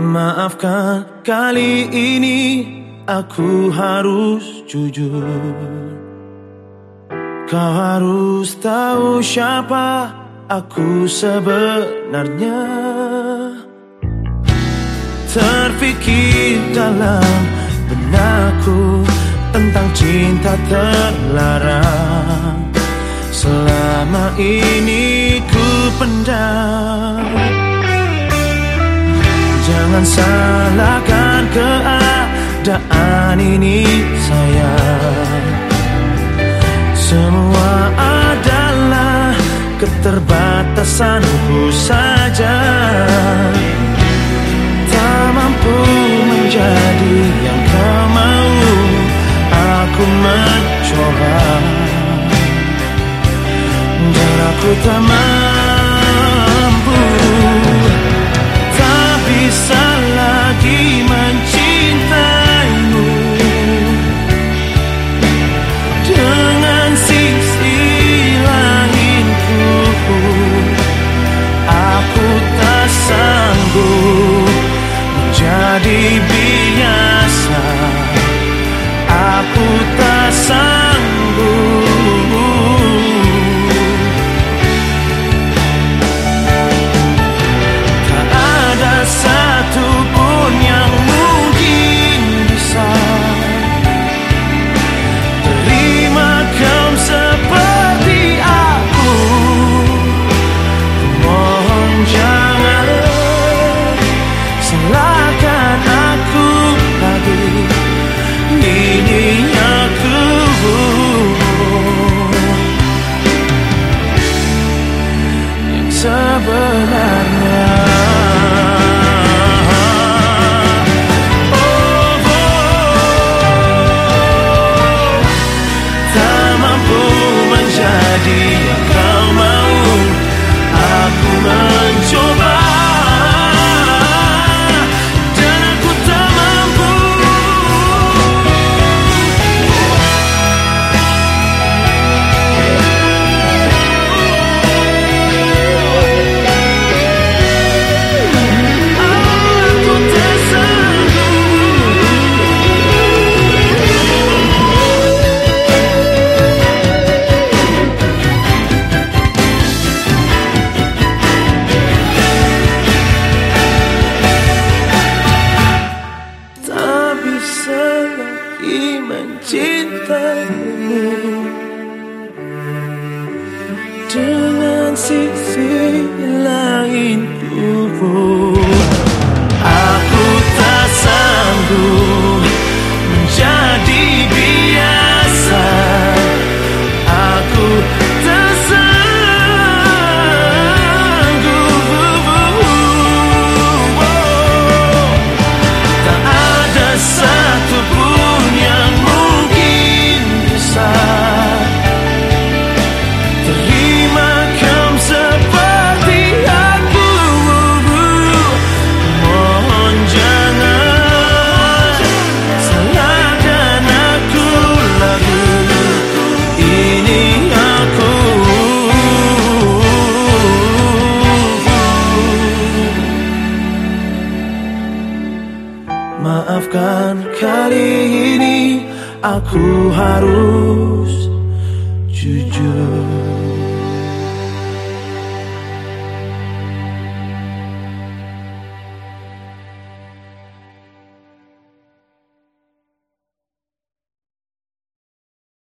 Maafkan kali ini aku harus jujur. Kau harus tahu siapa aku sebenarnya. Terpikir dalam benakku tentang cinta terlarang. Selama ini ku pendam Jangan salahkan keadaan ini sayang. Semua adalah keterbatasanku saja. Tak mampu menjadi yang kau mau Aku mencoba. Dan aku tak never mau mencintaimu. Dengan sisi aku harus jujur